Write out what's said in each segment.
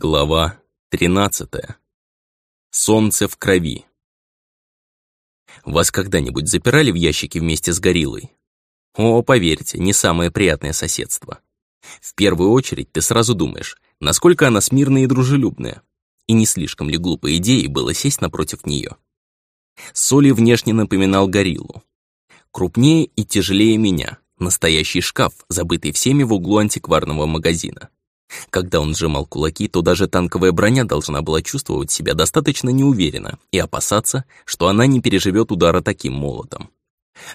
Глава 13. Солнце в крови. Вас когда-нибудь запирали в ящике вместе с гориллой? О, поверьте, не самое приятное соседство. В первую очередь ты сразу думаешь, насколько она смирная и дружелюбная, и не слишком ли глупой идеей было сесть напротив нее. Соли внешне напоминал гориллу. Крупнее и тяжелее меня, настоящий шкаф, забытый всеми в углу антикварного магазина. Когда он сжимал кулаки, то даже танковая броня должна была чувствовать себя достаточно неуверенно и опасаться, что она не переживет удара таким молотом.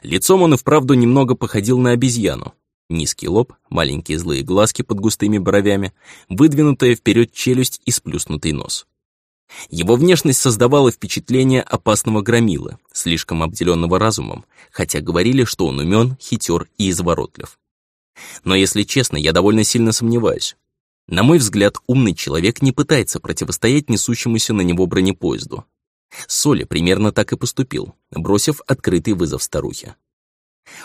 Лицом он и вправду немного походил на обезьяну. Низкий лоб, маленькие злые глазки под густыми бровями, выдвинутая вперед челюсть и сплюснутый нос. Его внешность создавала впечатление опасного громилы, слишком обделенного разумом, хотя говорили, что он умен, хитер и изворотлив. Но если честно, я довольно сильно сомневаюсь. На мой взгляд, умный человек не пытается противостоять несущемуся на него бронепоезду. Соли примерно так и поступил, бросив открытый вызов старухе.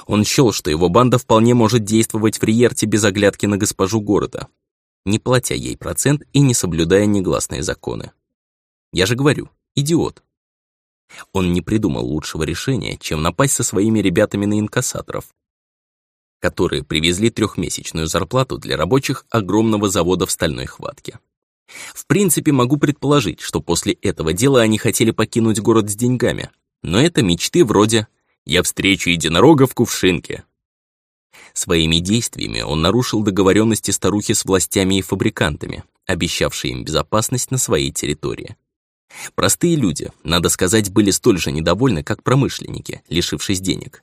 Он счел, что его банда вполне может действовать в Риерте без оглядки на госпожу города, не платя ей процент и не соблюдая негласные законы. Я же говорю, идиот. Он не придумал лучшего решения, чем напасть со своими ребятами на инкассаторов, которые привезли трехмесячную зарплату для рабочих огромного завода в стальной хватке. В принципе, могу предположить, что после этого дела они хотели покинуть город с деньгами, но это мечты вроде «я встречу единорога в кувшинке». Своими действиями он нарушил договоренности старухи с властями и фабрикантами, обещавшие им безопасность на своей территории. Простые люди, надо сказать, были столь же недовольны, как промышленники, лишившись денег.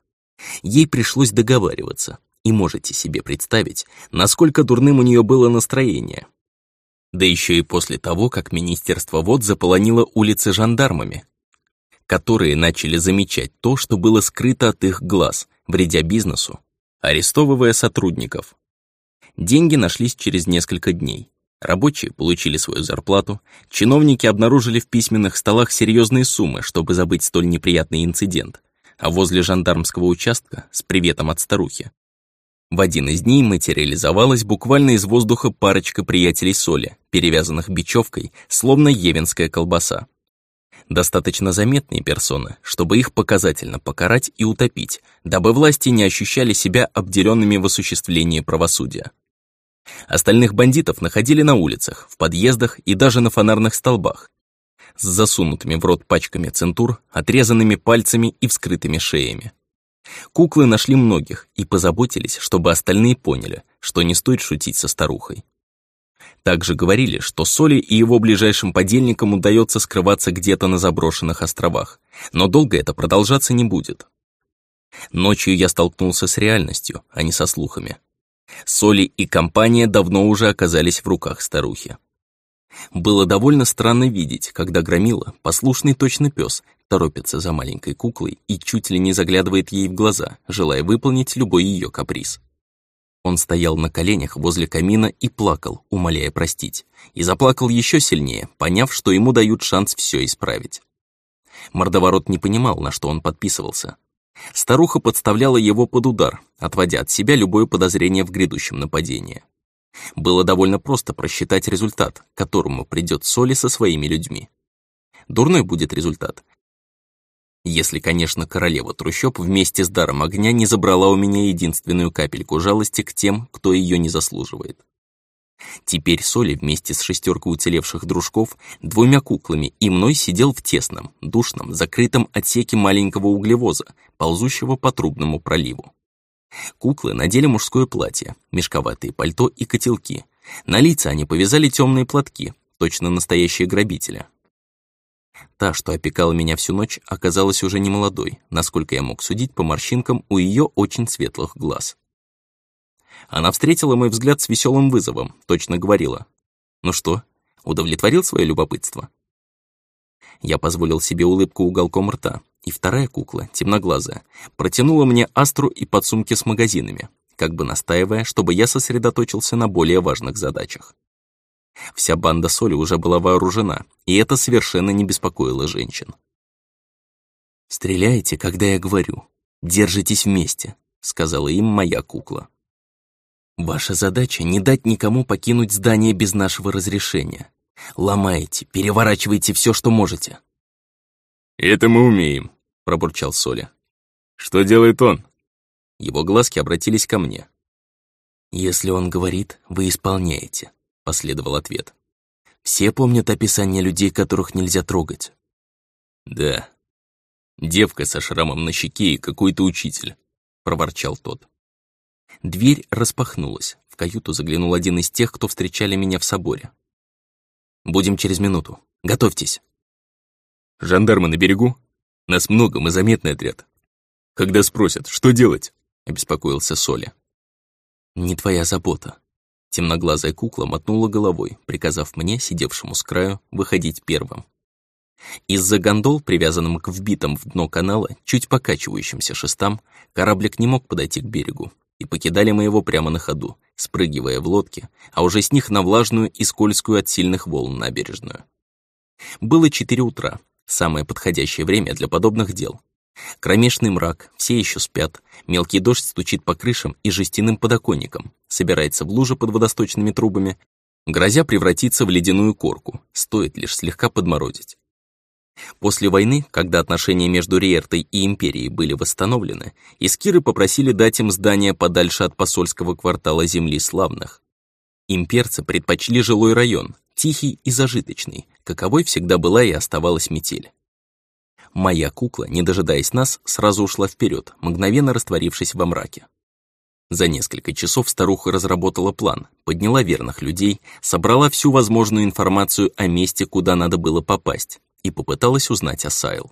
Ей пришлось договариваться, и можете себе представить, насколько дурным у нее было настроение. Да еще и после того, как Министерство вод заполонило улицы жандармами, которые начали замечать то, что было скрыто от их глаз, вредя бизнесу, арестовывая сотрудников. Деньги нашлись через несколько дней. Рабочие получили свою зарплату, чиновники обнаружили в письменных столах серьезные суммы, чтобы забыть столь неприятный инцидент, а возле жандармского участка с приветом от старухи в один из дней материализовалась буквально из воздуха парочка приятелей соли, перевязанных бечевкой, словно евенская колбаса. Достаточно заметные персоны, чтобы их показательно покарать и утопить, дабы власти не ощущали себя обделенными в осуществлении правосудия. Остальных бандитов находили на улицах, в подъездах и даже на фонарных столбах, с засунутыми в рот пачками центур, отрезанными пальцами и вскрытыми шеями. Куклы нашли многих и позаботились, чтобы остальные поняли, что не стоит шутить со старухой. Также говорили, что Соли и его ближайшим подельникам удается скрываться где-то на заброшенных островах, но долго это продолжаться не будет. Ночью я столкнулся с реальностью, а не со слухами. Соли и компания давно уже оказались в руках старухи. Было довольно странно видеть, когда Громила, послушный точно пес, торопится за маленькой куклой и чуть ли не заглядывает ей в глаза, желая выполнить любой ее каприз. Он стоял на коленях возле камина и плакал, умоляя простить, и заплакал еще сильнее, поняв, что ему дают шанс все исправить. Мордоворот не понимал, на что он подписывался. Старуха подставляла его под удар, отводя от себя любое подозрение в грядущем нападении. Было довольно просто просчитать результат, к которому придет Соли со своими людьми. Дурной будет результат. Если, конечно, королева трущоб вместе с даром огня не забрала у меня единственную капельку жалости к тем, кто ее не заслуживает. Теперь Соли вместе с шестеркой уцелевших дружков, двумя куклами и мной сидел в тесном, душном, закрытом отсеке маленького углевоза, ползущего по трубному проливу. Куклы надели мужское платье, мешковатые пальто и котелки. На лица они повязали темные платки, точно настоящие грабители. Та, что опекала меня всю ночь, оказалась уже не молодой, насколько я мог судить по морщинкам у ее очень светлых глаз. Она встретила мой взгляд с веселым вызовом, точно говорила. «Ну что, удовлетворил свое любопытство?» Я позволил себе улыбку уголком рта, и вторая кукла, темноглазая, протянула мне астру и подсумки с магазинами, как бы настаивая, чтобы я сосредоточился на более важных задачах. Вся банда соли уже была вооружена, и это совершенно не беспокоило женщин. «Стреляйте, когда я говорю. Держитесь вместе», — сказала им моя кукла. «Ваша задача — не дать никому покинуть здание без нашего разрешения. Ломайте, переворачивайте все, что можете. «Это мы умеем», — пробурчал Соля. «Что делает он?» Его глазки обратились ко мне. «Если он говорит, вы исполняете», — последовал ответ. «Все помнят описание людей, которых нельзя трогать». «Да. Девка со шрамом на щеке и какой-то учитель», — проворчал тот. Дверь распахнулась. В каюту заглянул один из тех, кто встречали меня в соборе. «Будем через минуту. Готовьтесь». «Жандармы на берегу? Нас много, мы заметный отряд. Когда спросят, что делать?» — обеспокоился Соля. «Не твоя забота». Темноглазая кукла мотнула головой, приказав мне, сидевшему с краю, выходить первым. Из-за гондол, привязанным к вбитым в дно канала, чуть покачивающимся шестам, кораблик не мог подойти к берегу, и покидали мы его прямо на ходу, спрыгивая в лодки, а уже с них на влажную и скользкую от сильных волн набережную. Было четыре утра, самое подходящее время для подобных дел. Кромешный мрак, все еще спят, мелкий дождь стучит по крышам и жестяным подоконникам, собирается в луже под водосточными трубами, грозя превратиться в ледяную корку, стоит лишь слегка подморозить. После войны, когда отношения между Риертой и Империей были восстановлены, искиры попросили дать им здание подальше от посольского квартала Земли Славных. Имперцы предпочли жилой район, тихий и зажиточный, каковой всегда была и оставалась метель. Моя кукла, не дожидаясь нас, сразу ушла вперед, мгновенно растворившись во мраке. За несколько часов старуха разработала план, подняла верных людей, собрала всю возможную информацию о месте, куда надо было попасть, и попыталась узнать о Сайл.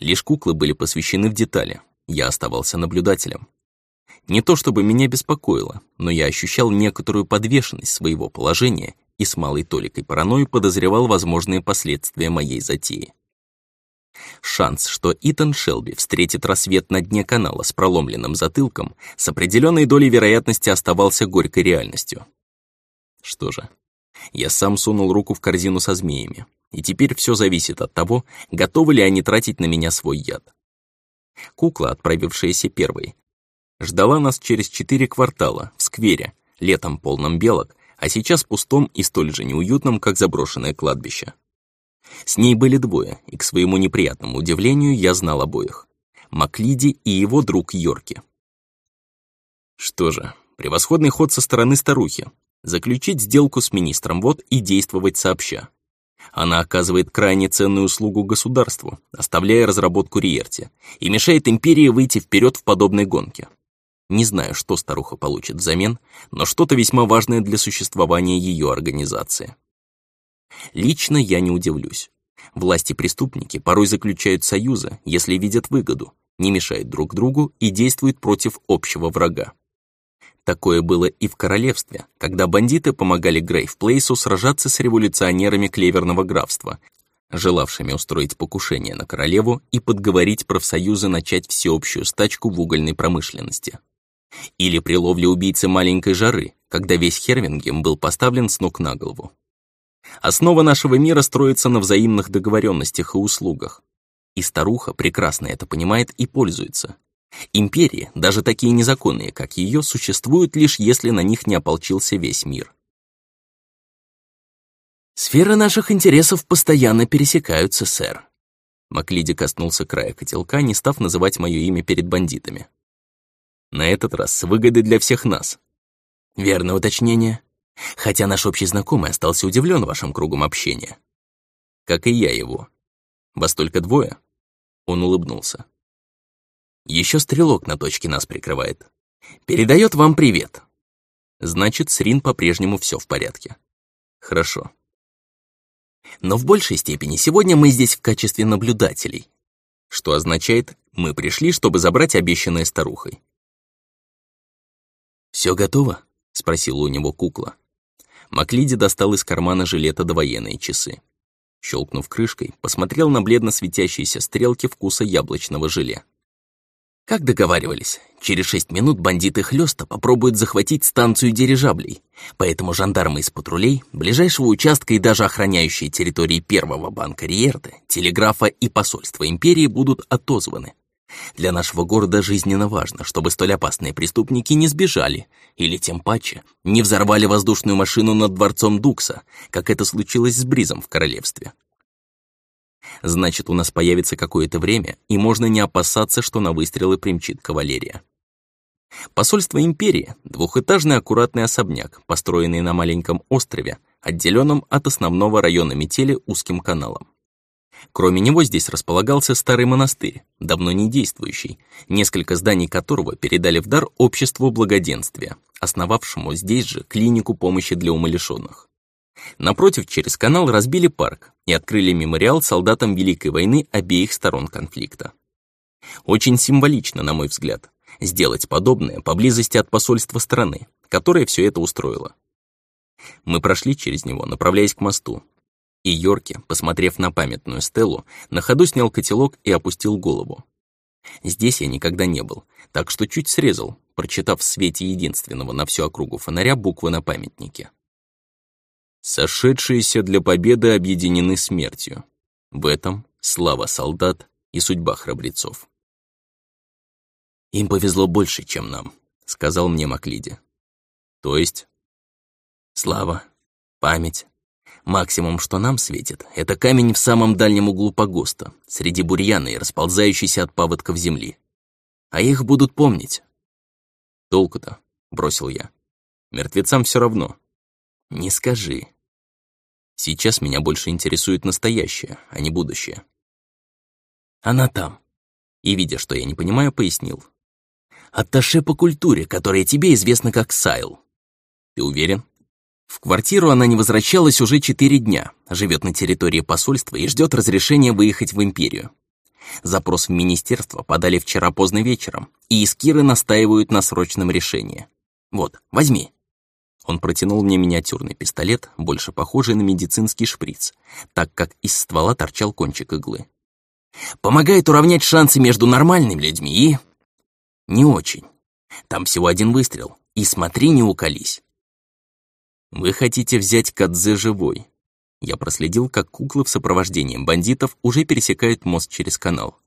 Лишь куклы были посвящены в детали, я оставался наблюдателем. Не то чтобы меня беспокоило, но я ощущал некоторую подвешенность своего положения и с малой толикой паранойи подозревал возможные последствия моей затеи. Шанс, что Итан Шелби встретит рассвет на дне канала с проломленным затылком, с определенной долей вероятности оставался горькой реальностью. Что же, я сам сунул руку в корзину со змеями и теперь все зависит от того, готовы ли они тратить на меня свой яд. Кукла, отправившаяся первой, ждала нас через четыре квартала, в сквере, летом полном белок, а сейчас пустом и столь же неуютном, как заброшенное кладбище. С ней были двое, и к своему неприятному удивлению я знал обоих. Маклиди и его друг Йорки. Что же, превосходный ход со стороны старухи. Заключить сделку с министром вот и действовать сообща. Она оказывает крайне ценную услугу государству, оставляя разработку Риерти, и мешает империи выйти вперед в подобной гонке. Не знаю, что старуха получит взамен, но что-то весьма важное для существования ее организации. Лично я не удивлюсь. Власти-преступники порой заключают союзы, если видят выгоду, не мешают друг другу и действуют против общего врага. Такое было и в королевстве, когда бандиты помогали Грейв-Плейсу сражаться с революционерами Клеверного графства, желавшими устроить покушение на королеву и подговорить профсоюзы начать всеобщую стачку в угольной промышленности. Или при ловле убийцы маленькой жары, когда весь Хервингем был поставлен с ног на голову. Основа нашего мира строится на взаимных договоренностях и услугах. И старуха прекрасно это понимает и пользуется. Империи, даже такие незаконные, как ее, существуют лишь если на них не ополчился весь мир. «Сферы наших интересов постоянно пересекаются, сэр». Маклиди коснулся края котелка, не став называть мое имя перед бандитами. «На этот раз с выгодой для всех нас». «Верное уточнение. Хотя наш общий знакомый остался удивлен вашим кругом общения». «Как и я его. Вас только двое?» Он улыбнулся. Еще стрелок на точке нас прикрывает. Передает вам привет. Значит, с Рин по-прежнему все в порядке. Хорошо. Но в большей степени сегодня мы здесь в качестве наблюдателей. Что означает, мы пришли, чтобы забрать обещанное старухой. «Все готово?» — спросила у него кукла. Маклиди достал из кармана жилета довоенные часы. Щелкнув крышкой, посмотрел на бледно светящиеся стрелки вкуса яблочного желе. Как договаривались, через шесть минут бандиты Хлёста попробуют захватить станцию дирижаблей, поэтому жандармы из патрулей, ближайшего участка и даже охраняющие территории первого банка Риерты, телеграфа и посольства империи будут отозваны. Для нашего города жизненно важно, чтобы столь опасные преступники не сбежали, или тем паче не взорвали воздушную машину над дворцом Дукса, как это случилось с Бризом в королевстве. Значит, у нас появится какое-то время, и можно не опасаться, что на выстрелы примчит кавалерия. Посольство империи — двухэтажный аккуратный особняк, построенный на маленьком острове, отделенном от основного района метели узким каналом. Кроме него здесь располагался старый монастырь, давно не действующий, несколько зданий которого передали в дар обществу благоденствия, основавшему здесь же клинику помощи для умалишенных. Напротив, через канал разбили парк и открыли мемориал солдатам Великой войны обеих сторон конфликта. Очень символично, на мой взгляд, сделать подобное поблизости от посольства страны, которое все это устроило. Мы прошли через него, направляясь к мосту. И Йорки, посмотрев на памятную стелу, на ходу снял котелок и опустил голову. Здесь я никогда не был, так что чуть срезал, прочитав в свете единственного на всю округу фонаря буквы на памятнике. Сошедшиеся для победы объединены смертью. В этом слава солдат и судьба храбрецов. «Им повезло больше, чем нам», — сказал мне Маклиди. «То есть?» «Слава, память. Максимум, что нам светит, это камень в самом дальнем углу погоста, среди бурьяна и расползающейся от паводков земли. А их будут помнить». «Толку-то?» — бросил я. «Мертвецам все равно». «Не скажи. Сейчас меня больше интересует настоящее, а не будущее». «Она там», и, видя, что я не понимаю, пояснил. «Атташе по культуре, которая тебе известна как Сайл». «Ты уверен?» В квартиру она не возвращалась уже четыре дня, живет на территории посольства и ждет разрешения выехать в империю. Запрос в министерство подали вчера поздно вечером, и искиры настаивают на срочном решении. Вот, возьми. Он протянул мне миниатюрный пистолет, больше похожий на медицинский шприц, так как из ствола торчал кончик иглы. Помогает уравнять шансы между нормальными людьми и... Не очень. Там всего один выстрел. И смотри, не уколись. Вы хотите взять Кадзе живой. Я проследил, как куклы в сопровождении бандитов уже пересекают мост через канал.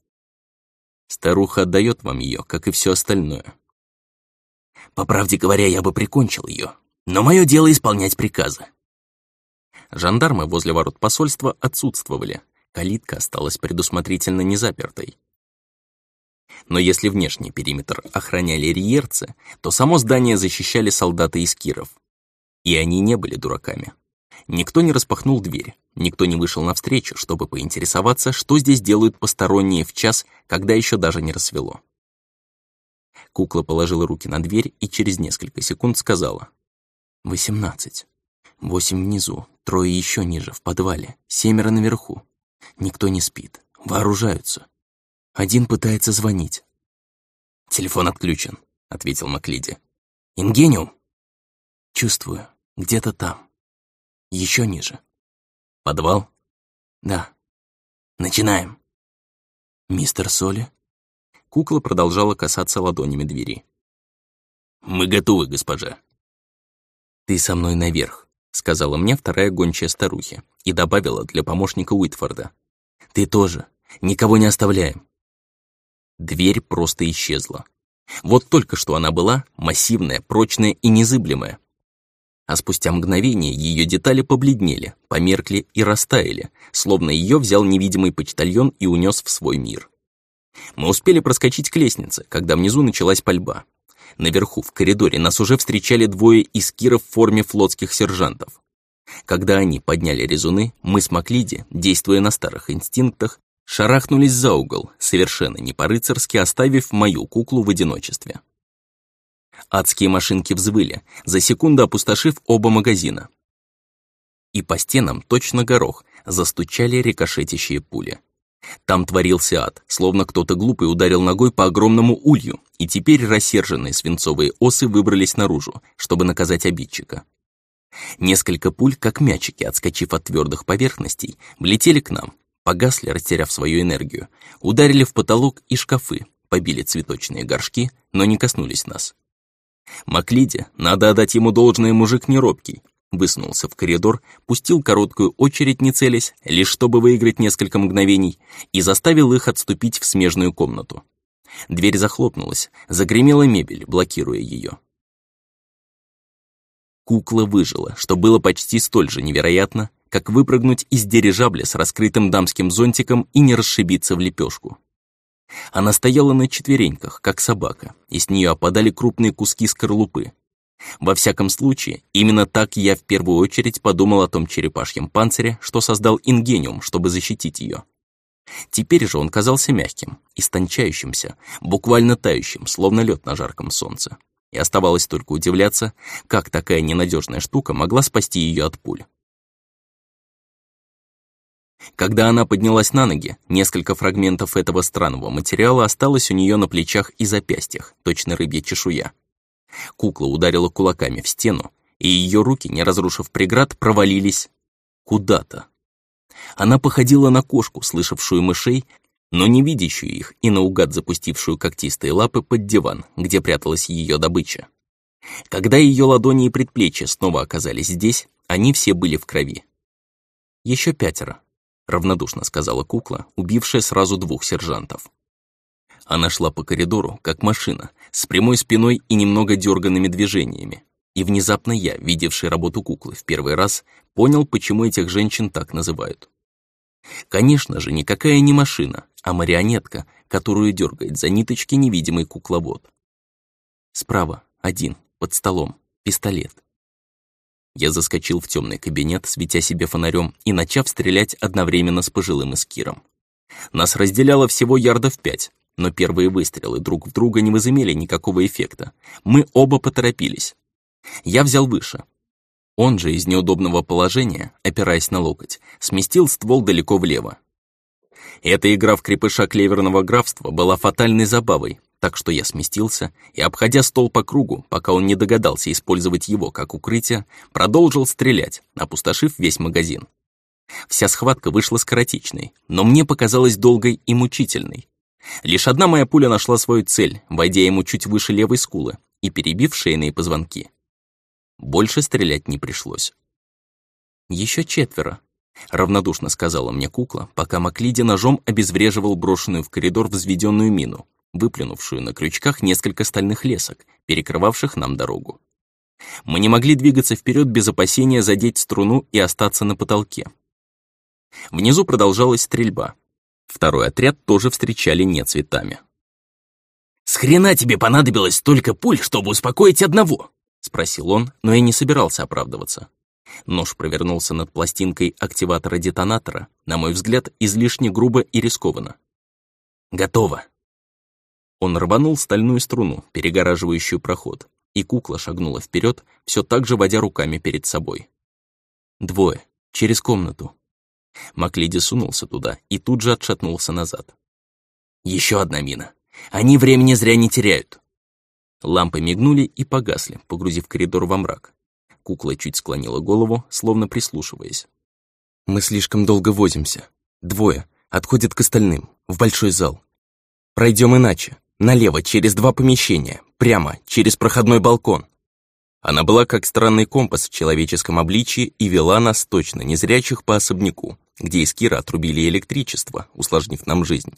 Старуха отдает вам ее, как и все остальное. По правде говоря, я бы прикончил ее, но мое дело исполнять приказы. Жандармы возле ворот посольства отсутствовали, калитка осталась предусмотрительно незапертой. Но если внешний периметр охраняли риерцы, то само здание защищали солдаты из Киров. И они не были дураками. Никто не распахнул дверь, никто не вышел навстречу, чтобы поинтересоваться, что здесь делают посторонние в час, когда еще даже не рассвело. Кукла положила руки на дверь и через несколько секунд сказала. «Восемнадцать. Восемь внизу, трое еще ниже, в подвале, семеро наверху. Никто не спит. Вооружаются. Один пытается звонить. «Телефон отключен», — ответил Маклиди. «Ингениум?» «Чувствую. Где-то там. Еще ниже». «Подвал?» «Да». «Начинаем». «Мистер Соли?» Кукла продолжала касаться ладонями двери. «Мы готовы, госпожа». «Ты со мной наверх», — сказала мне вторая гончая старухи и добавила для помощника Уитфорда. «Ты тоже. Никого не оставляем». Дверь просто исчезла. Вот только что она была массивная, прочная и незыблемая. А спустя мгновение ее детали побледнели, померкли и растаяли, словно ее взял невидимый почтальон и унес в свой мир. Мы успели проскочить к лестнице, когда внизу началась пальба. Наверху, в коридоре, нас уже встречали двое из киров в форме флотских сержантов. Когда они подняли резуны, мы с Маклиди, действуя на старых инстинктах, шарахнулись за угол, совершенно не по-рыцарски оставив мою куклу в одиночестве. Адские машинки взвыли, за секунду опустошив оба магазина. И по стенам, точно горох, застучали рикошетящие пули. Там творился ад, словно кто-то глупый ударил ногой по огромному улью, и теперь рассерженные свинцовые осы выбрались наружу, чтобы наказать обидчика. Несколько пуль, как мячики, отскочив от твердых поверхностей, влетели к нам, погасли, растеряв свою энергию, ударили в потолок и шкафы, побили цветочные горшки, но не коснулись нас. Маклиде, надо отдать ему должное, мужик неробкий, высунулся в коридор, пустил короткую очередь, не целясь, лишь чтобы выиграть несколько мгновений, и заставил их отступить в смежную комнату. Дверь захлопнулась, загремела мебель, блокируя ее. Кукла выжила, что было почти столь же невероятно, как выпрыгнуть из дирижабля с раскрытым дамским зонтиком и не расшибиться в лепешку. Она стояла на четвереньках, как собака, и с нее опадали крупные куски скорлупы. Во всяком случае, именно так я в первую очередь подумал о том черепашьем панцире, что создал Ингениум, чтобы защитить ее. Теперь же он казался мягким, истончающимся, буквально тающим, словно лед на жарком солнце. И оставалось только удивляться, как такая ненадежная штука могла спасти ее от пуль. Когда она поднялась на ноги, несколько фрагментов этого странного материала осталось у нее на плечах и запястьях, точно рыбья чешуя. Кукла ударила кулаками в стену, и ее руки, не разрушив преград, провалились куда-то. Она походила на кошку, слышавшую мышей, но не видящую их и наугад запустившую когтистые лапы под диван, где пряталась ее добыча. Когда ее ладони и предплечья снова оказались здесь, они все были в крови. Еще пятеро, равнодушно сказала кукла, убившая сразу двух сержантов. Она шла по коридору, как машина, с прямой спиной и немного дерганными движениями. И внезапно я, видевший работу куклы в первый раз, понял, почему этих женщин так называют. Конечно же, никакая не машина, а марионетка, которую дергает за ниточки невидимый кукловод. Справа, один, под столом, пистолет. Я заскочил в темный кабинет, светя себе фонарем и начав стрелять одновременно с пожилым эскиром. Нас разделяло всего ярдов пять, но первые выстрелы друг в друга не возымели никакого эффекта. Мы оба поторопились. Я взял выше. Он же из неудобного положения, опираясь на локоть, сместил ствол далеко влево. Эта игра в крепыша клеверного графства была фатальной забавой, так что я сместился и, обходя стол по кругу, пока он не догадался использовать его как укрытие, продолжил стрелять, опустошив весь магазин. Вся схватка вышла скоротечной, но мне показалась долгой и мучительной. Лишь одна моя пуля нашла свою цель, войдя ему чуть выше левой скулы и перебив шейные позвонки. Больше стрелять не пришлось. Еще четверо, равнодушно сказала мне кукла, пока Маклиди ножом обезвреживал брошенную в коридор взведенную мину, выплюнувшую на крючках несколько стальных лесок, перекрывавших нам дорогу. Мы не могли двигаться вперед без опасения задеть струну и остаться на потолке. Внизу продолжалась стрельба. Второй отряд тоже встречали не цветами. «С хрена тебе понадобилось столько пуль, чтобы успокоить одного?» — спросил он, но я не собирался оправдываться. Нож провернулся над пластинкой активатора детонатора, на мой взгляд, излишне грубо и рискованно. «Готово», он рванул стальную струну, перегораживающую проход, и кукла шагнула вперед, все так же водя руками перед собой. Двое, через комнату. Маклиди сунулся туда и тут же отшатнулся назад. Еще одна мина. Они времени зря не теряют. Лампы мигнули и погасли, погрузив коридор во мрак. Кукла чуть склонила голову, словно прислушиваясь. «Мы слишком долго возимся. Двое. Отходят к остальным. В большой зал. Пройдем иначе. Налево, через два помещения, прямо, через проходной балкон. Она была как странный компас в человеческом обличии и вела нас точно незрячих по особняку, где из Кира отрубили электричество, усложнив нам жизнь.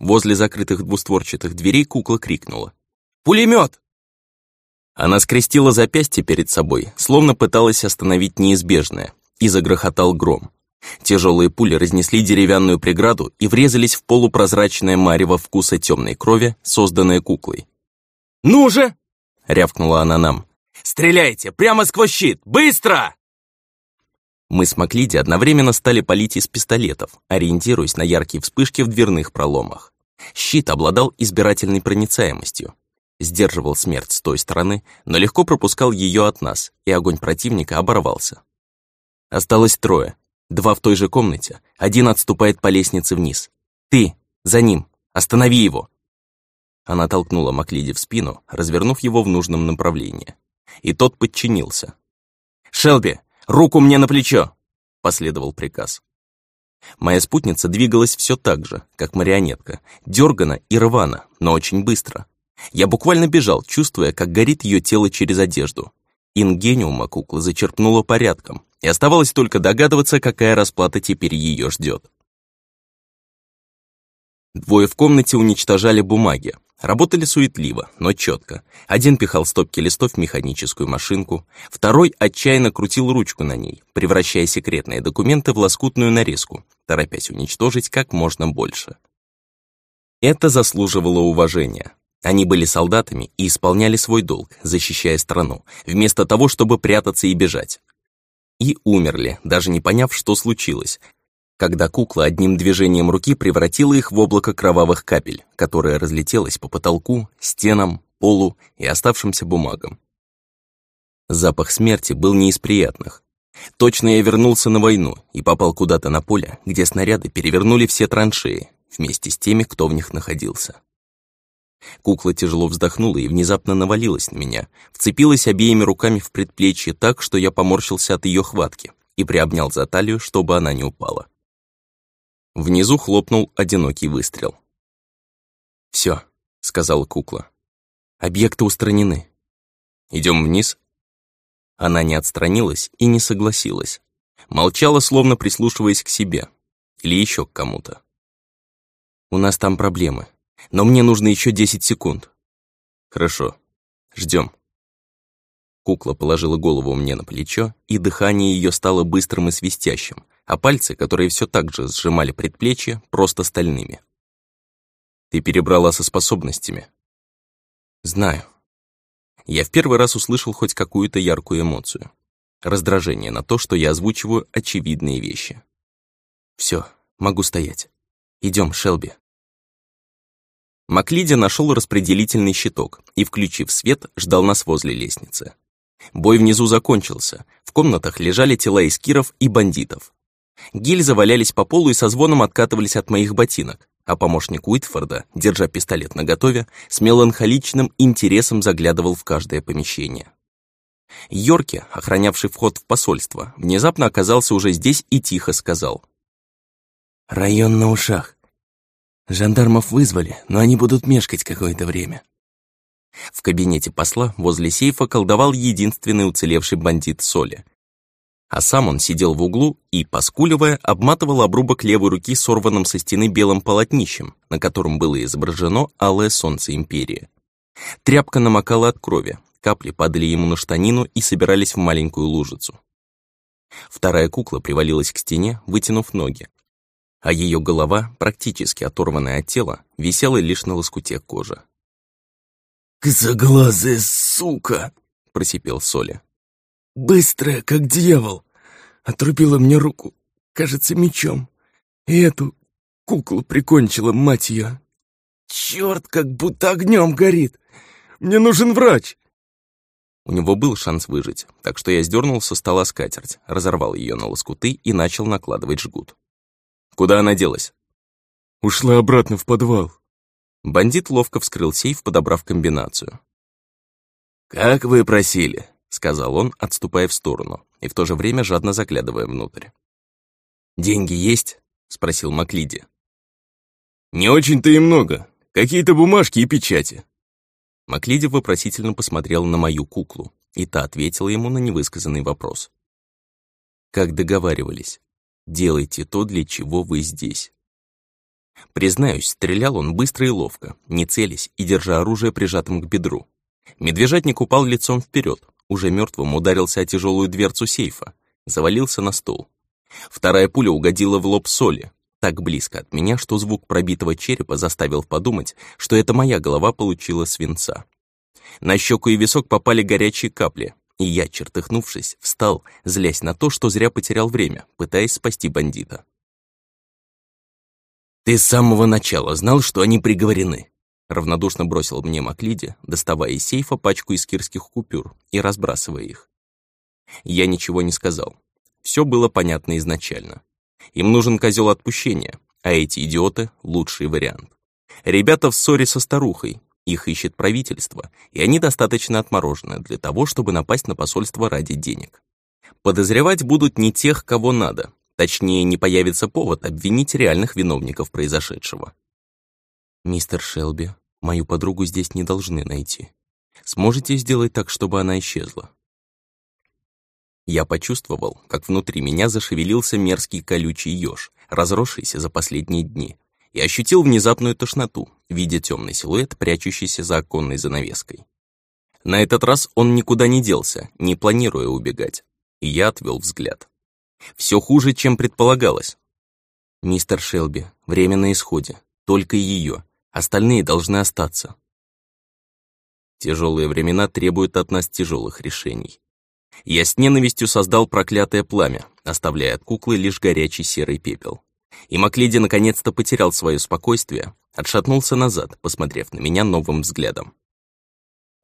Возле закрытых двустворчатых дверей кукла крикнула. «Пулемет!» Она скрестила запястье перед собой, словно пыталась остановить неизбежное, и загрохотал гром. Тяжелые пули разнесли деревянную преграду и врезались в полупрозрачное марево вкуса темной крови, созданное куклой. «Ну же!» — рявкнула она нам. «Стреляйте! Прямо сквозь щит! Быстро!» Мы с Маклиди одновременно стали палить из пистолетов, ориентируясь на яркие вспышки в дверных проломах. Щит обладал избирательной проницаемостью. Сдерживал смерть с той стороны, но легко пропускал ее от нас, и огонь противника оборвался. Осталось трое, Два в той же комнате, один отступает по лестнице вниз. «Ты! За ним! Останови его!» Она толкнула Маклиди в спину, развернув его в нужном направлении. И тот подчинился. «Шелби, руку мне на плечо!» — последовал приказ. Моя спутница двигалась все так же, как марионетка, дергана и рвано, но очень быстро. Я буквально бежал, чувствуя, как горит ее тело через одежду. Ингениума куклы зачерпнула порядком, и оставалось только догадываться, какая расплата теперь ее ждет. Двое в комнате уничтожали бумаги. Работали суетливо, но четко. Один пихал стопки листов в механическую машинку, второй отчаянно крутил ручку на ней, превращая секретные документы в лоскутную нарезку, торопясь уничтожить как можно больше. Это заслуживало уважения. Они были солдатами и исполняли свой долг, защищая страну, вместо того, чтобы прятаться и бежать. И умерли, даже не поняв, что случилось, когда кукла одним движением руки превратила их в облако кровавых капель, которое разлетелось по потолку, стенам, полу и оставшимся бумагам. Запах смерти был не из приятных. Точно я вернулся на войну и попал куда-то на поле, где снаряды перевернули все траншеи, вместе с теми, кто в них находился. Кукла тяжело вздохнула и внезапно навалилась на меня, вцепилась обеими руками в предплечье так, что я поморщился от ее хватки и приобнял за талию, чтобы она не упала. Внизу хлопнул одинокий выстрел. «Все», — сказала кукла. «Объекты устранены. Идем вниз?» Она не отстранилась и не согласилась. Молчала, словно прислушиваясь к себе. Или еще к кому-то. «У нас там проблемы», но мне нужно еще 10 секунд. Хорошо. Ждем. Кукла положила голову мне на плечо, и дыхание ее стало быстрым и свистящим, а пальцы, которые все так же сжимали предплечье, просто стальными. Ты перебрала со способностями. Знаю. Я в первый раз услышал хоть какую-то яркую эмоцию. Раздражение на то, что я озвучиваю очевидные вещи. Все, могу стоять. Идем, Шелби. Маклиди нашел распределительный щиток и, включив свет, ждал нас возле лестницы. Бой внизу закончился. В комнатах лежали тела искиров и бандитов. Гильзы валялись по полу и со звоном откатывались от моих ботинок, а помощник Уитфорда, держа пистолет наготове, с меланхоличным интересом заглядывал в каждое помещение. Йорки, охранявший вход в посольство, внезапно оказался уже здесь и тихо сказал. «Район на ушах. Жандармов вызвали, но они будут мешкать какое-то время. В кабинете посла возле сейфа колдовал единственный уцелевший бандит Соли. А сам он сидел в углу и, поскуливая, обматывал обрубок левой руки сорванным со стены белым полотнищем, на котором было изображено алое солнце империи. Тряпка намокала от крови, капли падали ему на штанину и собирались в маленькую лужицу. Вторая кукла привалилась к стене, вытянув ноги, а ее голова, практически оторванная от тела, висела лишь на лоскуте кожи. «Косоглазая сука!» — просипел Соли. «Быстрая, как дьявол! Отрубила мне руку, кажется, мечом. И эту куклу прикончила, мать ее. Черт, как будто огнем горит! Мне нужен врач!» У него был шанс выжить, так что я сдернул со стола скатерть, разорвал ее на лоскуты и начал накладывать жгут. Куда она делась? Ушла обратно в подвал. Бандит ловко вскрыл сейф, подобрав комбинацию. «Как вы просили», — сказал он, отступая в сторону, и в то же время жадно заглядывая внутрь. «Деньги есть?» — спросил Маклиди. «Не очень-то и много. Какие-то бумажки и печати». Маклиди вопросительно посмотрел на мою куклу, и та ответила ему на невысказанный вопрос. Как договаривались, Делайте то, для чего вы здесь. Признаюсь, стрелял он быстро и ловко, не целясь и держа оружие прижатым к бедру. Медвежатник упал лицом вперед, уже мертвым ударился о тяжелую дверцу сейфа, завалился на стол. Вторая пуля угодила в лоб соли, так близко от меня, что звук пробитого черепа заставил подумать, что это моя голова получила свинца. На щеку и висок попали горячие капли, и я, чертыхнувшись, встал, злясь на то, что зря потерял время, пытаясь спасти бандита. «Ты с самого начала знал, что они приговорены», равнодушно бросил мне Маклиди, доставая из сейфа пачку искирских купюр и разбрасывая их. Я ничего не сказал. Все было понятно изначально. Им нужен козел отпущения, а эти идиоты — лучший вариант. Ребята в ссоре со старухой, их ищет правительство, и они достаточно отморожены для того, чтобы напасть на посольство ради денег. Подозревать будут не тех, кого надо. Точнее, не появится повод обвинить реальных виновников произошедшего. «Мистер Шелби, мою подругу здесь не должны найти. Сможете сделать так, чтобы она исчезла?» Я почувствовал, как внутри меня зашевелился мерзкий колючий еж, разросшийся за последние дни, и ощутил внезапную тошноту, видя темный силуэт, прячущийся за оконной занавеской. На этот раз он никуда не делся, не планируя убегать, и я отвел взгляд. Все хуже, чем предполагалось. «Мистер Шелби, время на исходе. Только ее. Остальные должны остаться». Тяжелые времена требуют от нас тяжелых решений. Я с ненавистью создал проклятое пламя, оставляя от куклы лишь горячий серый пепел. И Макледи наконец-то потерял свое спокойствие, отшатнулся назад, посмотрев на меня новым взглядом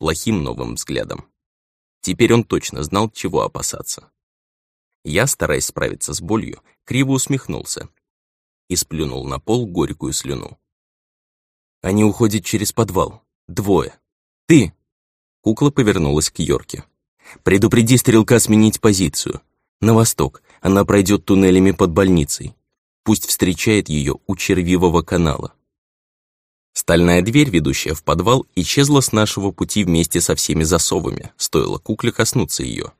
плохим новым взглядом. Теперь он точно знал, чего опасаться. Я, стараясь справиться с болью, криво усмехнулся и сплюнул на пол горькую слюну. Они уходят через подвал. Двое. Ты! Кукла повернулась к Йорке. Предупреди стрелка сменить позицию. На восток. Она пройдет туннелями под больницей. Пусть встречает ее у червивого канала. Стальная дверь, ведущая в подвал, исчезла с нашего пути вместе со всеми засовами, стоило кукле коснуться ее.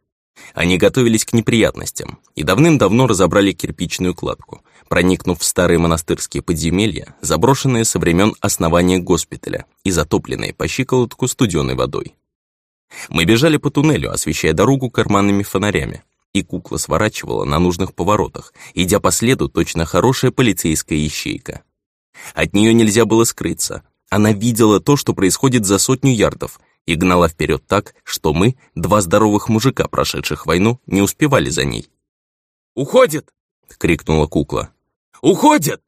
Они готовились к неприятностям и давным-давно разобрали кирпичную кладку, проникнув в старые монастырские подземелья, заброшенные со времен основания госпиталя и затопленные по щиколотку студеной водой. Мы бежали по туннелю, освещая дорогу карманными фонарями, и кукла сворачивала на нужных поворотах, идя по следу точно хорошая полицейская ищейка. От нее нельзя было скрыться. Она видела то, что происходит за сотню ярдов, и гнала вперед так, что мы, два здоровых мужика, прошедших войну, не успевали за ней. «Уходит!» — крикнула кукла. «Уходит!»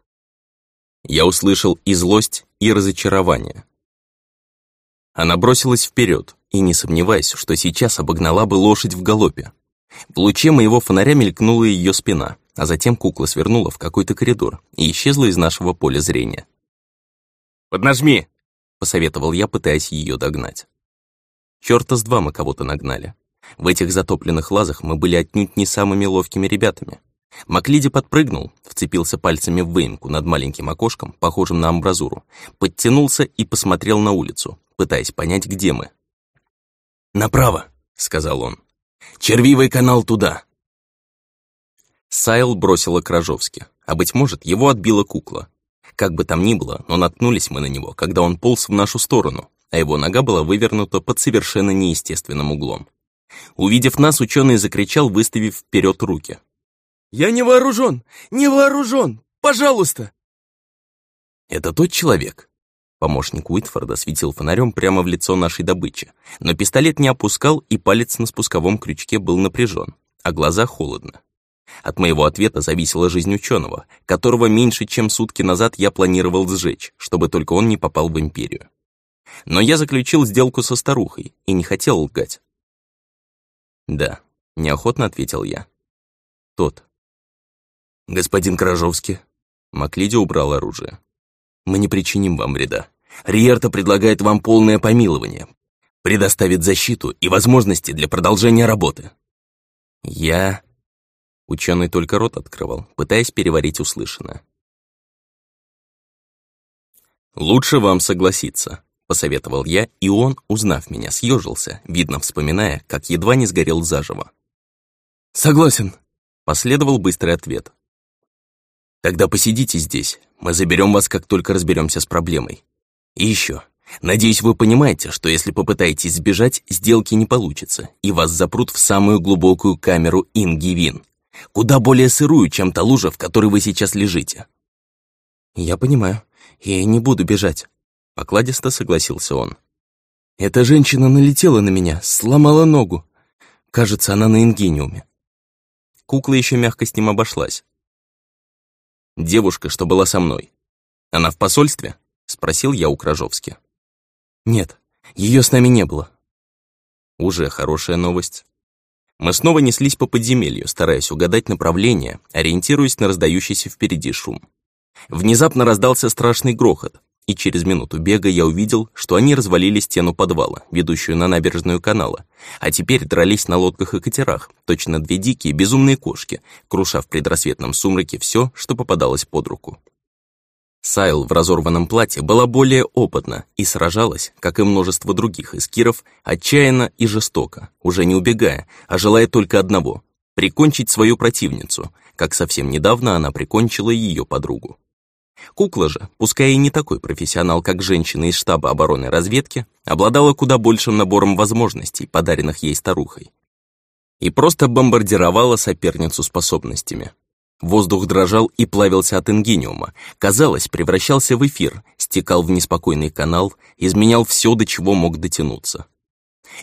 Я услышал и злость, и разочарование. Она бросилась вперед, и не сомневаясь, что сейчас обогнала бы лошадь в галопе. В луче моего фонаря мелькнула ее спина а затем кукла свернула в какой-то коридор и исчезла из нашего поля зрения. «Поднажми!» — посоветовал я, пытаясь ее догнать. Чёрта с два мы кого-то нагнали. В этих затопленных лазах мы были отнюдь не самыми ловкими ребятами. Маклиди подпрыгнул, вцепился пальцами в выемку над маленьким окошком, похожим на амбразуру, подтянулся и посмотрел на улицу, пытаясь понять, где мы. «Направо», — сказал он. «Червивый канал туда, Сайл бросила Кражовски, а, быть может, его отбила кукла. Как бы там ни было, но наткнулись мы на него, когда он полз в нашу сторону, а его нога была вывернута под совершенно неестественным углом. Увидев нас, ученый закричал, выставив вперед руки. «Я не вооружен! Не вооружен! Пожалуйста!» «Это тот человек?» Помощник Уитфорда светил фонарем прямо в лицо нашей добычи, но пистолет не опускал, и палец на спусковом крючке был напряжен, а глаза холодно. От моего ответа зависела жизнь ученого, которого меньше чем сутки назад я планировал сжечь, чтобы только он не попал в империю. Но я заключил сделку со старухой и не хотел лгать. «Да», — неохотно ответил я. «Тот». «Господин Кражовский». Маклиди убрал оружие. «Мы не причиним вам вреда. Риерта предлагает вам полное помилование, предоставит защиту и возможности для продолжения работы». «Я...» Ученый только рот открывал, пытаясь переварить услышанное. «Лучше вам согласиться», — посоветовал я, и он, узнав меня, съежился, видно вспоминая, как едва не сгорел заживо. «Согласен», — последовал быстрый ответ. «Тогда посидите здесь, мы заберем вас, как только разберемся с проблемой. И еще, надеюсь, вы понимаете, что если попытаетесь сбежать, сделки не получится, и вас запрут в самую глубокую камеру Ингивин куда более сырую, чем та лужа, в которой вы сейчас лежите». «Я понимаю, я не буду бежать», — покладисто согласился он. «Эта женщина налетела на меня, сломала ногу. Кажется, она на ингениуме». Кукла еще мягко с ним обошлась. «Девушка, что была со мной. Она в посольстве?» — спросил я у Кражовски. «Нет, ее с нами не было». «Уже хорошая новость». Мы снова неслись по подземелью, стараясь угадать направление, ориентируясь на раздающийся впереди шум. Внезапно раздался страшный грохот, и через минуту бега я увидел, что они развалили стену подвала, ведущую на набережную канала, а теперь дрались на лодках и катерах, точно две дикие безумные кошки, круша в предрассветном сумраке все, что попадалось под руку. Сайл в разорванном платье была более опытна и сражалась, как и множество других эскиров, отчаянно и жестоко, уже не убегая, а желая только одного — прикончить свою противницу, как совсем недавно она прикончила ее подругу. Кукла же, пускай и не такой профессионал, как женщина из штаба обороны разведки, обладала куда большим набором возможностей, подаренных ей старухой. И просто бомбардировала соперницу способностями. Воздух дрожал и плавился от ингениума. Казалось, превращался в эфир, стекал в неспокойный канал, изменял все, до чего мог дотянуться.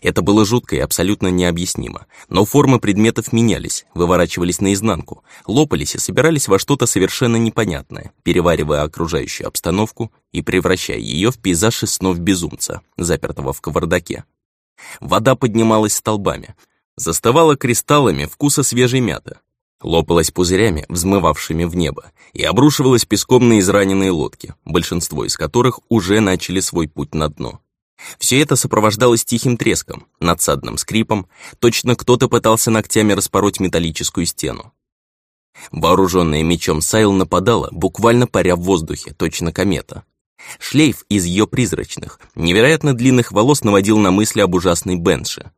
Это было жутко и абсолютно необъяснимо, но формы предметов менялись, выворачивались наизнанку, лопались и собирались во что-то совершенно непонятное, переваривая окружающую обстановку и превращая ее в пейзаж из снов безумца, запертого в кавардаке. Вода поднималась столбами, застывала кристаллами вкуса свежей мяты, лопалась пузырями, взмывавшими в небо, и обрушивалась песком на израненные лодки, большинство из которых уже начали свой путь на дно. Все это сопровождалось тихим треском, надсадным скрипом, точно кто-то пытался ногтями распороть металлическую стену. Вооруженная мечом Сайл нападала, буквально паря в воздухе, точно комета. Шлейф из ее призрачных, невероятно длинных волос наводил на мысли об ужасной Бенше.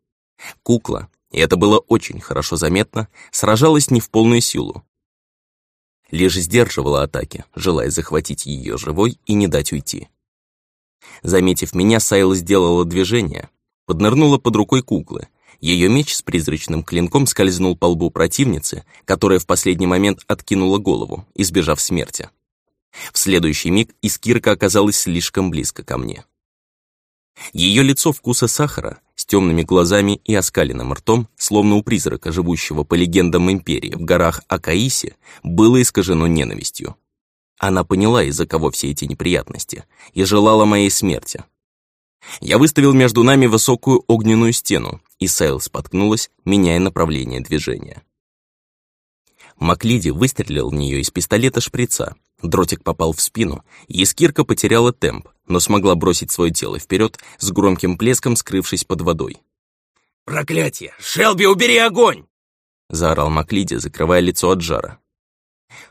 Кукла, и это было очень хорошо заметно, сражалась не в полную силу. Лишь сдерживала атаки, желая захватить ее живой и не дать уйти. Заметив меня, Сайла сделала движение, поднырнула под рукой куклы. Ее меч с призрачным клинком скользнул по лбу противницы, которая в последний момент откинула голову, избежав смерти. В следующий миг Искирка оказалась слишком близко ко мне. Ее лицо вкуса сахара, с темными глазами и оскаленным ртом, словно у призрака, живущего по легендам Империи в горах Акаиси, было искажено ненавистью. Она поняла, из-за кого все эти неприятности, и желала моей смерти. Я выставил между нами высокую огненную стену, и Сейл споткнулась, меняя направление движения. Маклиди выстрелил в нее из пистолета шприца. Дротик попал в спину, и Искирка потеряла темп, но смогла бросить свое тело вперед, с громким плеском скрывшись под водой. «Проклятие! Шелби, убери огонь!» заорал Маклиди, закрывая лицо от жара.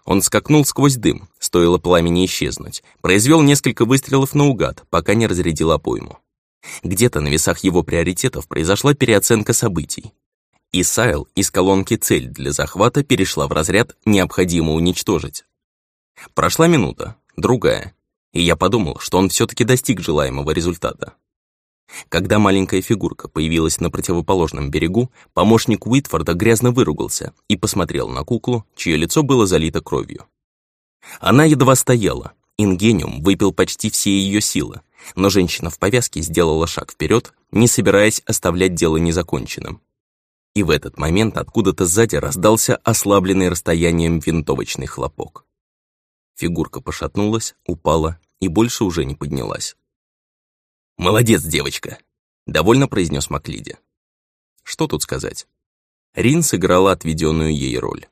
Он скакнул сквозь дым, стоило пламени исчезнуть, произвел несколько выстрелов наугад, пока не разрядил обойму. Где-то на весах его приоритетов произошла переоценка событий. И Сайл из колонки «Цель для захвата» перешла в разряд «Необходимо уничтожить». Прошла минута, другая, и я подумал, что он все-таки достиг желаемого результата. Когда маленькая фигурка появилась на противоположном берегу, помощник Уитфорда грязно выругался и посмотрел на куклу, чье лицо было залито кровью. Она едва стояла, Ингениум выпил почти все ее силы, но женщина в повязке сделала шаг вперед, не собираясь оставлять дело незаконченным. И в этот момент откуда-то сзади раздался ослабленный расстоянием винтовочный хлопок. Фигурка пошатнулась, упала и больше уже не поднялась. «Молодец, девочка!» — довольно произнес Маклиди. Что тут сказать? Рин сыграла отведенную ей роль.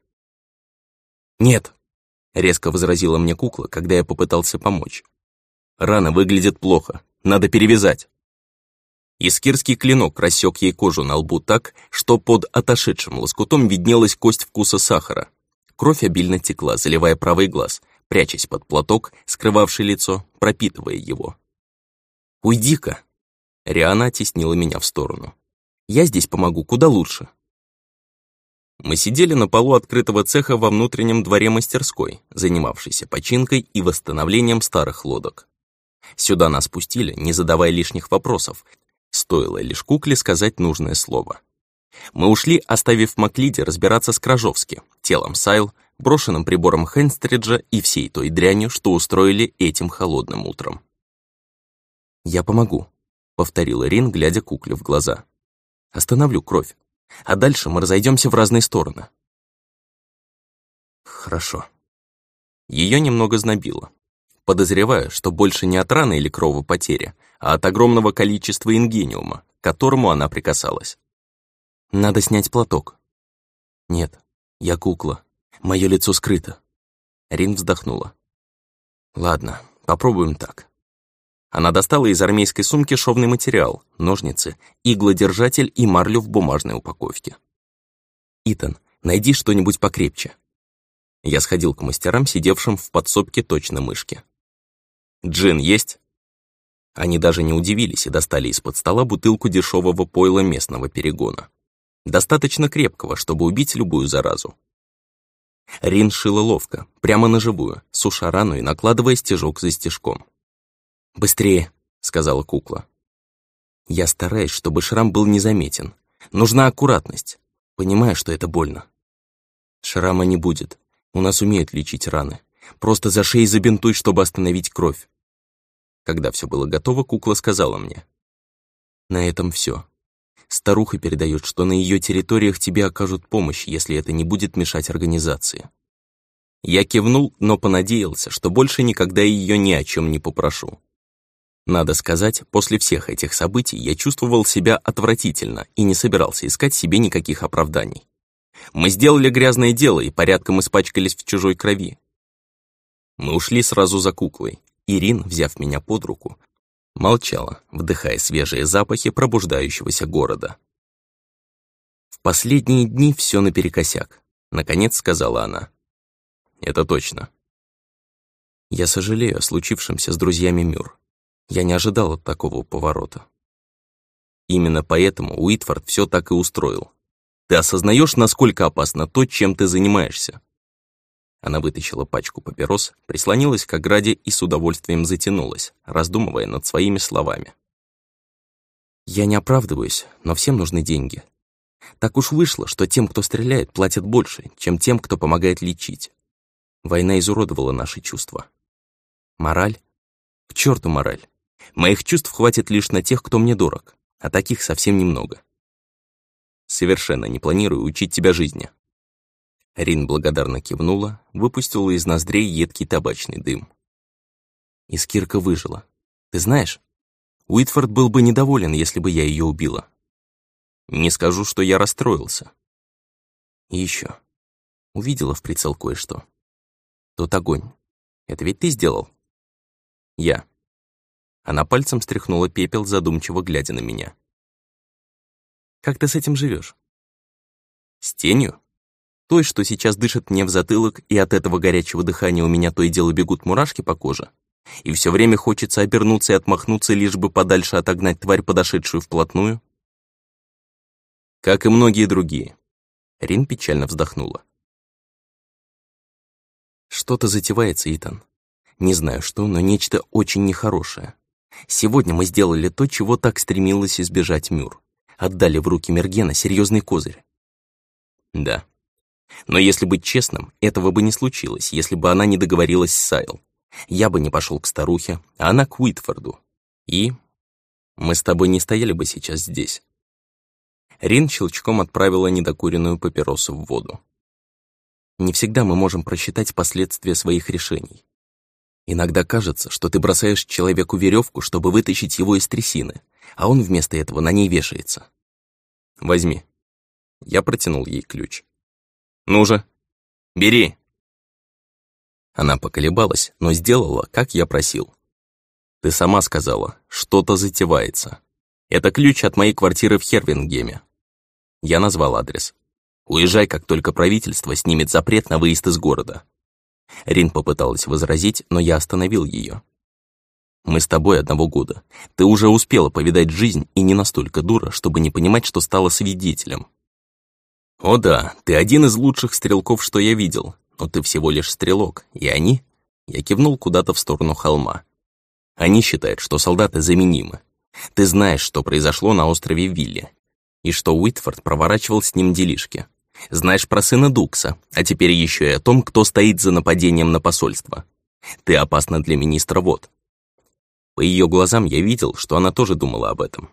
«Нет», — резко возразила мне кукла, когда я попытался помочь. «Рана выглядит плохо, надо перевязать». Искирский клинок рассек ей кожу на лбу так, что под отошедшим лоскутом виднелась кость вкуса сахара. Кровь обильно текла, заливая правый глаз, прячась под платок, скрывавший лицо, пропитывая его. «Уйди-ка!» Риана теснила меня в сторону. «Я здесь помогу куда лучше». Мы сидели на полу открытого цеха во внутреннем дворе мастерской, занимавшейся починкой и восстановлением старых лодок. Сюда нас пустили, не задавая лишних вопросов, стоило лишь кукле сказать нужное слово. Мы ушли, оставив Маклиде разбираться с Кражовски, телом Сайл, брошенным прибором Хенстриджа и всей той дрянью, что устроили этим холодным утром. «Я помогу», — повторила Рин, глядя кукле в глаза. «Остановлю кровь, а дальше мы разойдемся в разные стороны». «Хорошо». Ее немного знобило. Подозреваю, что больше не от раны или кровопотери, а от огромного количества ингениума, к которому она прикасалась. «Надо снять платок». «Нет, я кукла. Мое лицо скрыто». Рин вздохнула. «Ладно, попробуем так. Она достала из армейской сумки шовный материал, ножницы, иглодержатель и марлю в бумажной упаковке. «Итан, найди что-нибудь покрепче». Я сходил к мастерам, сидевшим в подсобке точно мышки. «Джин есть?» Они даже не удивились и достали из-под стола бутылку дешевого пойла местного перегона. Достаточно крепкого, чтобы убить любую заразу. Рин шила ловко, прямо на живую, суша рану и накладывая стежок за стежком. «Быстрее!» — сказала кукла. Я стараюсь, чтобы шрам был незаметен. Нужна аккуратность. Понимаю, что это больно. Шрама не будет. У нас умеют лечить раны. Просто за шеей забинтуй, чтобы остановить кровь. Когда все было готово, кукла сказала мне. На этом все. Старуха передает, что на ее территориях тебе окажут помощь, если это не будет мешать организации. Я кивнул, но понадеялся, что больше никогда ее ни о чем не попрошу. Надо сказать, после всех этих событий я чувствовал себя отвратительно и не собирался искать себе никаких оправданий. Мы сделали грязное дело и порядком испачкались в чужой крови. Мы ушли сразу за куклой. Ирин, взяв меня под руку, молчала, вдыхая свежие запахи пробуждающегося города. «В последние дни все наперекосяк», — наконец сказала она. «Это точно». Я сожалею о случившемся с друзьями Мюр. Я не ожидал от такого поворота. Именно поэтому Уитфорд все так и устроил. Ты осознаешь, насколько опасно то, чем ты занимаешься?» Она вытащила пачку папирос, прислонилась к ограде и с удовольствием затянулась, раздумывая над своими словами. «Я не оправдываюсь, но всем нужны деньги. Так уж вышло, что тем, кто стреляет, платят больше, чем тем, кто помогает лечить. Война изуродовала наши чувства. Мораль? К черту мораль. Моих чувств хватит лишь на тех, кто мне дорог, а таких совсем немного. Совершенно не планирую учить тебя жизни». Рин благодарно кивнула, выпустила из ноздрей едкий табачный дым. Искирка выжила. Ты знаешь, Уитфорд был бы недоволен, если бы я ее убила. Не скажу, что я расстроился. И еще. Увидела в прицел кое-что. Тот огонь. Это ведь ты сделал? Я. Она пальцем стряхнула пепел, задумчиво глядя на меня. Как ты с этим живешь? С тенью? Той, что сейчас дышит мне в затылок, и от этого горячего дыхания у меня то и дело бегут мурашки по коже. И все время хочется обернуться и отмахнуться, лишь бы подальше отогнать тварь, подошедшую вплотную? Как и многие другие. Рин печально вздохнула. Что-то затевается, Итан. Не знаю что, но нечто очень нехорошее. Сегодня мы сделали то, чего так стремилась избежать Мюр отдали в руки Мергена серьезный козырь. Да. Но если быть честным, этого бы не случилось, если бы она не договорилась с Сайл. Я бы не пошел к старухе, а она к Уитфорду. И мы с тобой не стояли бы сейчас здесь. Рин щелчком отправила недокуренную папиросу в воду. Не всегда мы можем просчитать последствия своих решений. Иногда кажется, что ты бросаешь человеку веревку, чтобы вытащить его из трясины, а он вместо этого на ней вешается. Возьми. Я протянул ей ключ. Ну же, бери. Она поколебалась, но сделала, как я просил. Ты сама сказала, что-то затевается. Это ключ от моей квартиры в Хервингеме. Я назвал адрес. Уезжай, как только правительство снимет запрет на выезд из города. Рин попыталась возразить, но я остановил ее. Мы с тобой одного года. Ты уже успела повидать жизнь и не настолько дура, чтобы не понимать, что стала свидетелем. О да, ты один из лучших стрелков, что я видел, но ты всего лишь стрелок, и они... Я кивнул куда-то в сторону холма. Они считают, что солдаты заменимы. Ты знаешь, что произошло на острове Вилли, и что Уитфорд проворачивал с ним делишки. Знаешь про сына Дукса, а теперь еще и о том, кто стоит за нападением на посольство. Ты опасна для министра Вот. По ее глазам я видел, что она тоже думала об этом.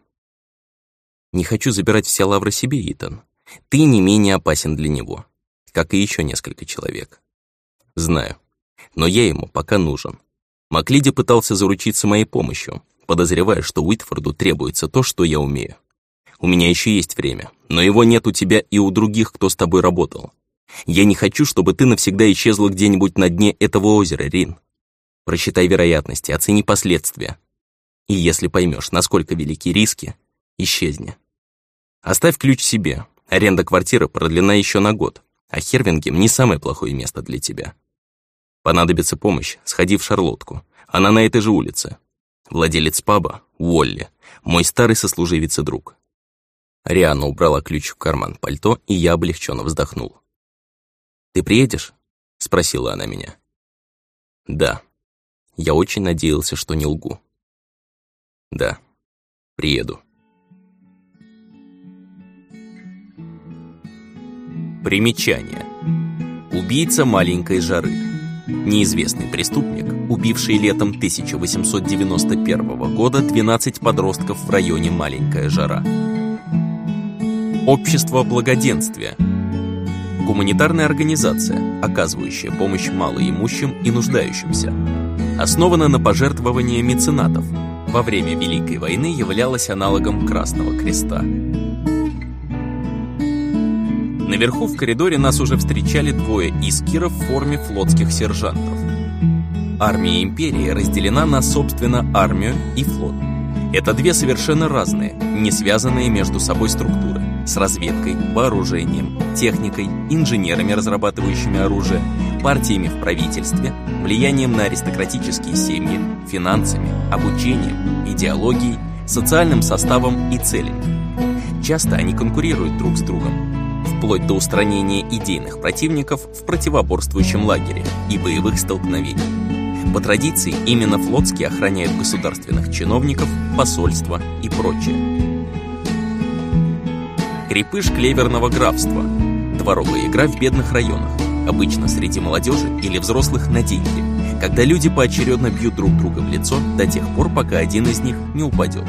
Не хочу забирать все лавры себе, Итан. Ты не менее опасен для него, как и еще несколько человек. Знаю. Но я ему пока нужен. Маклиди пытался заручиться моей помощью, подозревая, что Уитфорду требуется то, что я умею. У меня еще есть время, но его нет у тебя и у других, кто с тобой работал. Я не хочу, чтобы ты навсегда исчезла где-нибудь на дне этого озера, Рин. Просчитай вероятности, оцени последствия. И если поймешь, насколько велики риски, исчезни. Оставь ключ себе. Аренда квартиры продлена еще на год, а Хервингем не самое плохое место для тебя. Понадобится помощь, сходи в Шарлотку. Она на этой же улице. Владелец паба — Уолли, мой старый сослуживец и друг. Риана убрала ключ в карман пальто, и я облегченно вздохнул. «Ты приедешь?» Спросила она меня. Да. Я очень надеялся, что не лгу. Да, приеду. Примечание. Убийца маленькой жары. Неизвестный преступник, убивший летом 1891 года 12 подростков в районе Маленькая жара. Общество благоденствия. Гуманитарная организация, оказывающая помощь малоимущим и нуждающимся. Основана на пожертвовании меценатов. Во время Великой войны являлась аналогом Красного Креста. Наверху в коридоре нас уже встречали двое искиров в форме флотских сержантов. Армия империи разделена на, собственно, армию и флот. Это две совершенно разные, не связанные между собой структуры, с разведкой, вооружением, техникой, инженерами, разрабатывающими оружие, партиями в правительстве, влиянием на аристократические семьи, финансами, обучением, идеологией, социальным составом и целями. Часто они конкурируют друг с другом, вплоть до устранения идейных противников в противоборствующем лагере и боевых столкновений. По традиции, именно флотские охраняют государственных чиновников, посольства и прочее. Крепыш клеверного графства. Дворовая игра в бедных районах, обычно среди молодежи или взрослых на деньги, когда люди поочередно бьют друг друга в лицо до тех пор, пока один из них не упадет.